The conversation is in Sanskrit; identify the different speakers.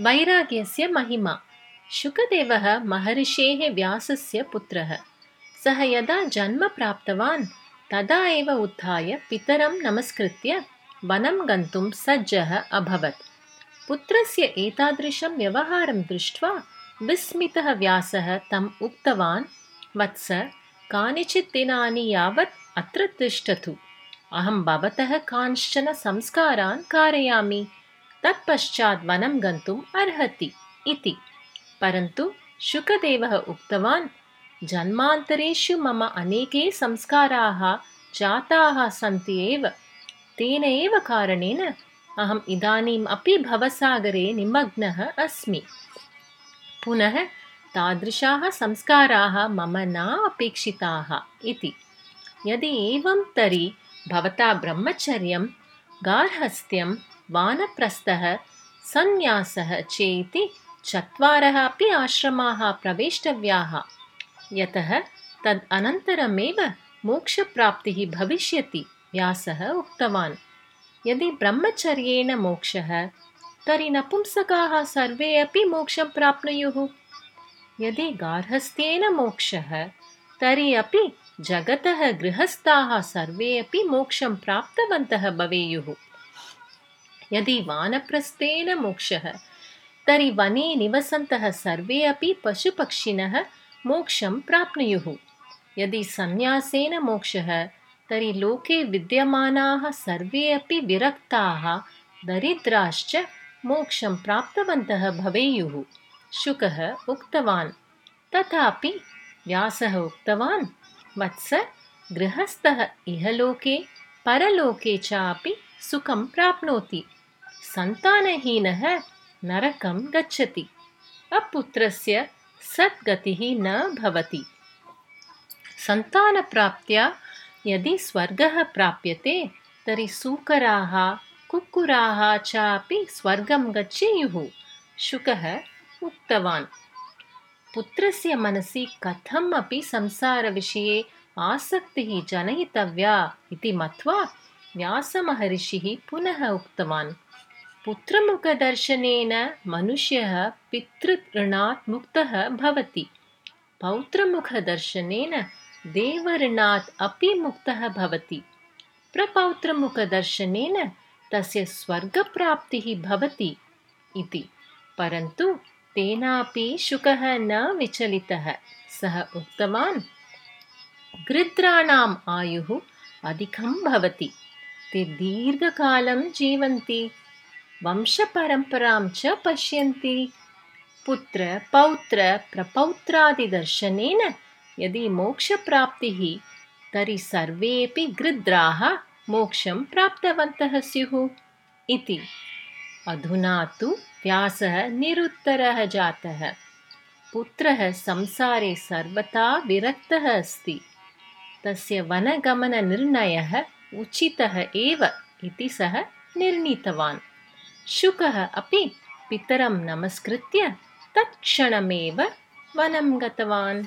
Speaker 1: वैराग्यस्य महिमा। शुकदेवः महर्षेः व्यासस्य पुत्रः। सः यदा जन्म प्राप्तवान् तदा एव उत्थाय पितरं नमस्कृत्य वनं गन्तुं सज्जः अभवत्। पुत्रस्य एतादृशं व्यवहारं दृष्ट्वा विस्मितः व्यासः तम् उक्तवान् वत्स कानिचित् दिनानि यावत् अत्र तिष्ठतु। अहं भवतः कांश्चन संस्कारान् कारयामि तत्पश्चात् वनं गन्तुम् अर्हति इति। परन्तु शुकदेवः उक्तवान् जन्मान्तरेषु मम अनेके संस्काराः जाताः सन्ति एव। तेन एव कारणेन अहम् इदानीम् अपि भवसागरे निमग्नः अस्मि। पुनः तादृशाः संस्काराः मम न अपेक्षिताः इति। यदि एवं तर्हि भवता ब्रह्मचर्यं गार्हस्थ्यम् वानप्रस्थः सन्न्यासः चेति चत्वारः अपि आश्रमाः प्रवेष्टव्याः। यतः तद् अनन्तरमेव मोक्षप्राप्तिः भविष्यति व्यासः उक्तवान्। यदि ब्रह्मचर्येण मोक्षः तर्हि नपुंसकाः सर्वे अपि मोक्षं प्राप्नुयुः। यदि गार्हस्थ्येन मोक्षः तर्हि अपि जगतः गृहस्थाः सर्वे अपि मोक्षं प्राप्तवन्तः भवेयुः यदि वानप्रस्थेन मोक्षः तर्हि वने निवसन्तः सर्वे अपि पशुपक्षिणः मोक्षं प्राप्नुयुः। यदि सन्न्यासेन मोक्षः तर्हि लोके विद्यमानाः सर्वे अपि विरक्ताः दरिद्राश्च मोक्षं प्राप्तवन्तः भवेयुः। शुकः उक्तवान्। तथापि व्यासः उक्तवान् वत्स गृहस्थः इहलोके परलोके चापि सुखं प्राप्नोति सन्तानहीनः नरकं गच्छति। अपुत्रस्य सद्गतिः न भवति। सन्तानप्राप्त्या यदि स्वर्गः प्राप्यते तर्हि सूकराः कुक्कुराः चापि स्वर्गं गच्छेयुः शुकः उक्तवान्। पुत्रस्य मनसि कथम् अपि संसारविषये आसक्तिः जनयितव्या इति मत्वा व्यासमहर्षिः पुनः उक्तवान् पुत्रमुखदर्शनेन मनुष्यः पितृऋणात् मुक्तः भवति। पौत्रमुखदर्शनेन देवऋणात् अपि मुक्तः भवति। प्रपौत्रमुखदर्शनेन तस्य स्वर्गप्राप्तिः भवति इति। परन्तु तेनापि शुकः न विचलितः। सः उक्तवान् गृद्राणाम् आयुः अधिकं भवति। ते दीर्घकालं जीवन्ति वंशपरम्परां च पश्यन्ति। पुत्रपौत्रप्रपौत्रादिदर्शनेन यदि मोक्षप्राप्तिः तर्हि सर्वेऽपि गृद्राः मोक्षं प्राप्तवन्तः स्युः। इति। अधुना तु व्यासः निरुत्तरः जातः। पुत्रः संसारे सर्वथा विरक्तः अस्ति। तस्य वनगमननिर्णयः उचितः एव इति सः निर्णीतवान् शुकः अपि पितरं नमस्कृत्य तत्क्षणमेव वनं गतवान्